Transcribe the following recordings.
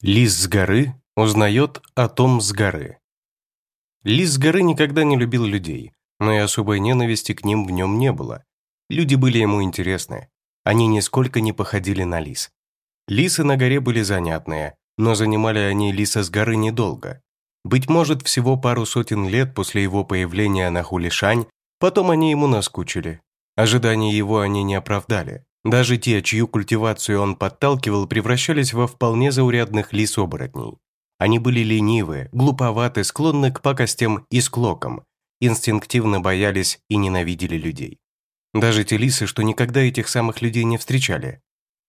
Лис с горы узнает о том с горы. Лис с горы никогда не любил людей, но и особой ненависти к ним в нем не было. Люди были ему интересны. Они нисколько не походили на лис. Лисы на горе были занятные, но занимали они лиса с горы недолго. Быть может, всего пару сотен лет после его появления на Хулишань, потом они ему наскучили. Ожидания его они не оправдали. Даже те, чью культивацию он подталкивал, превращались во вполне заурядных лис-оборотней. Они были ленивы, глуповаты, склонны к пакостям и склокам, инстинктивно боялись и ненавидели людей. Даже те лисы, что никогда этих самых людей не встречали.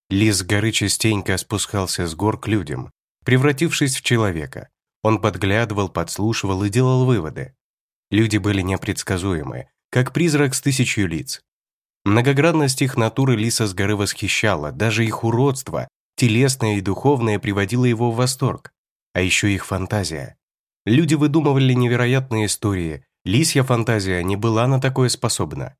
Лис горы частенько спускался с гор к людям, превратившись в человека. Он подглядывал, подслушивал и делал выводы. Люди были непредсказуемы, как призрак с тысячью лиц. Многогранность их натуры Лиса с горы восхищала, даже их уродство, телесное и духовное, приводило его в восторг. А еще их фантазия. Люди выдумывали невероятные истории, лисья фантазия не была на такое способна.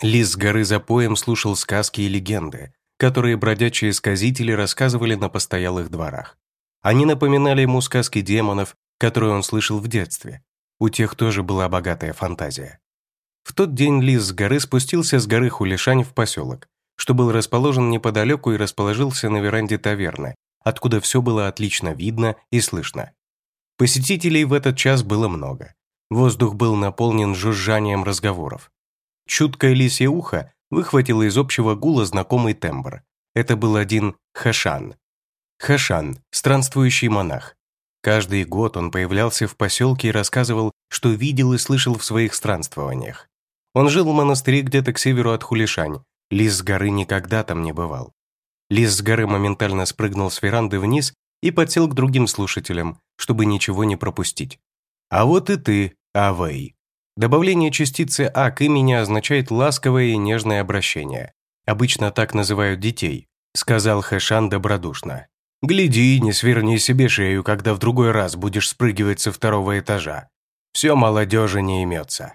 Лис с горы за поем слушал сказки и легенды, которые бродячие сказители рассказывали на постоялых дворах. Они напоминали ему сказки демонов, которые он слышал в детстве. У тех тоже была богатая фантазия. В тот день Лис с горы спустился с горы Хулишань в поселок, что был расположен неподалеку и расположился на веранде таверны, откуда все было отлично видно и слышно. Посетителей в этот час было много. Воздух был наполнен жужжанием разговоров. Чуткое лисье ухо выхватило из общего гула знакомый тембр. Это был один Хашан. Хашан – странствующий монах. Каждый год он появлялся в поселке и рассказывал, что видел и слышал в своих странствованиях. Он жил в монастыре где-то к северу от Хулишань. Лис с горы никогда там не бывал. Лис с горы моментально спрыгнул с веранды вниз и подсел к другим слушателям, чтобы ничего не пропустить. А вот и ты, Авей. Добавление частицы «а» к имени означает ласковое и нежное обращение. Обычно так называют детей, сказал Хэшан добродушно. «Гляди, не сверни себе шею, когда в другой раз будешь спрыгивать со второго этажа. Все молодежи не имется».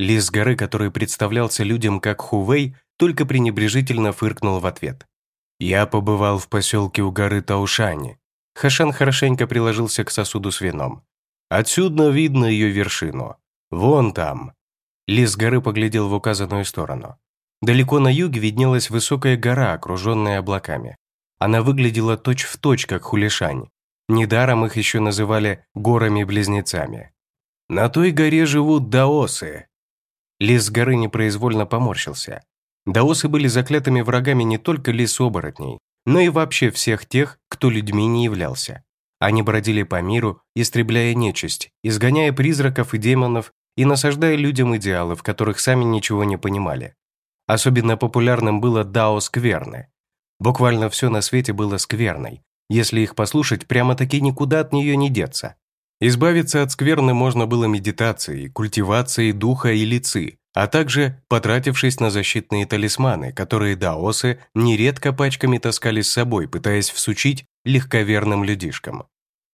Лис горы, который представлялся людям как Хувей, только пренебрежительно фыркнул в ответ. «Я побывал в поселке у горы Таушани». Хашан хорошенько приложился к сосуду с вином. «Отсюда видно ее вершину. Вон там». Лис горы поглядел в указанную сторону. Далеко на юге виднелась высокая гора, окруженная облаками. Она выглядела точь-в-точь, точь, как Хулишань. Недаром их еще называли горами-близнецами. «На той горе живут даосы», Лис с горы непроизвольно поморщился. Даосы были заклятыми врагами не только лис-оборотней, но и вообще всех тех, кто людьми не являлся. Они бродили по миру, истребляя нечисть, изгоняя призраков и демонов и насаждая людям идеалы, в которых сами ничего не понимали. Особенно популярным было дао скверны. Буквально все на свете было скверной. Если их послушать, прямо-таки никуда от нее не деться. Избавиться от скверны можно было медитацией, культивацией духа и лицы, а также потратившись на защитные талисманы, которые даосы нередко пачками таскали с собой, пытаясь всучить легковерным людишкам.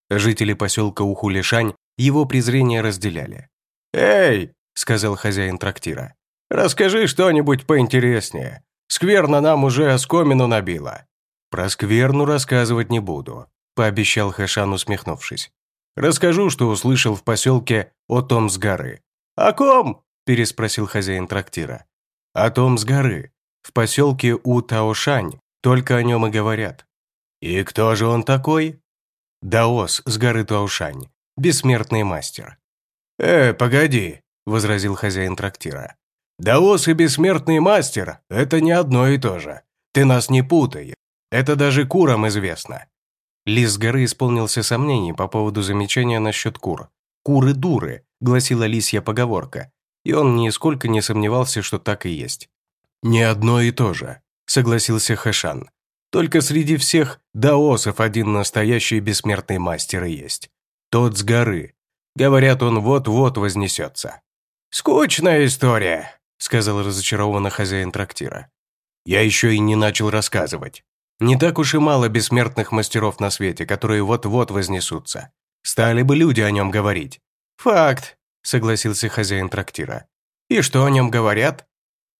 Жители поселка Ухулишань его презрение разделяли. «Эй!» – сказал хозяин трактира. «Расскажи что-нибудь поинтереснее. Скверна нам уже оскомину набила». «Про скверну рассказывать не буду», – пообещал Хэшан, усмехнувшись. Расскажу, что услышал в поселке о том с горы». «О ком?» – переспросил хозяин трактира. «О том с горы. В поселке у Таошань. Только о нем и говорят». «И кто же он такой?» «Даос с горы Таошань. Бессмертный мастер». «Э, погоди», – возразил хозяин трактира. «Даос и бессмертный мастер – это не одно и то же. Ты нас не путай. Это даже курам известно. Лис с горы исполнился сомнений по поводу замечания насчет кур. «Куры-дуры», — гласила лисья поговорка, и он нисколько не сомневался, что так и есть. «Не одно и то же», — согласился Хэшан. «Только среди всех даосов один настоящий бессмертный мастер и есть. Тот с горы. Говорят, он вот-вот вознесется». «Скучная история», — сказал разочарованно хозяин трактира. «Я еще и не начал рассказывать», не так уж и мало бессмертных мастеров на свете, которые вот-вот вознесутся. Стали бы люди о нем говорить. «Факт», — согласился хозяин трактира. «И что о нем говорят?»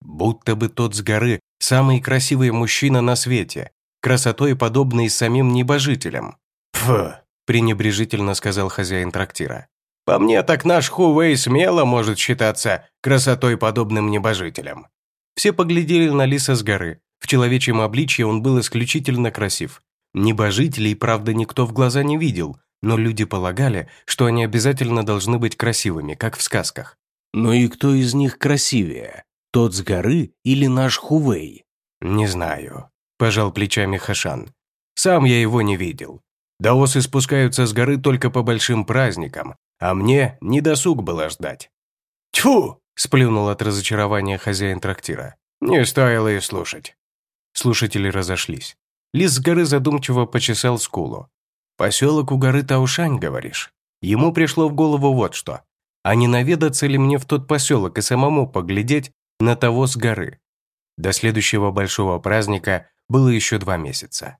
Будто бы тот с горы самый красивый мужчина на свете, красотой подобный самим небожителям. Тьфу, пренебрежительно сказал хозяин трактира. По мне, так наш Хувей смело может считаться красотой подобным небожителем. Все поглядели на лиса с горы. В человечьем обличье он был исключительно красив. Небожителей, правда, никто в глаза не видел, но люди полагали, что они обязательно должны быть красивыми, как в сказках. «Ну и кто из них красивее? Тот с горы или наш Хувей?» «Не знаю», – пожал плечами Хашан. «Сам я его не видел. Даосы спускаются с горы только по большим праздникам, а мне не досуг было ждать». «Тьфу!» – сплюнул от разочарования хозяин трактира. «Не стоило и слушать». Слушатели разошлись. Лис с горы задумчиво почесал скулу. «Поселок у горы Таушань, говоришь?» Ему пришло в голову вот что. А не наведаться ли мне в тот поселок и самому поглядеть на того с горы? До следующего большого праздника было еще два месяца.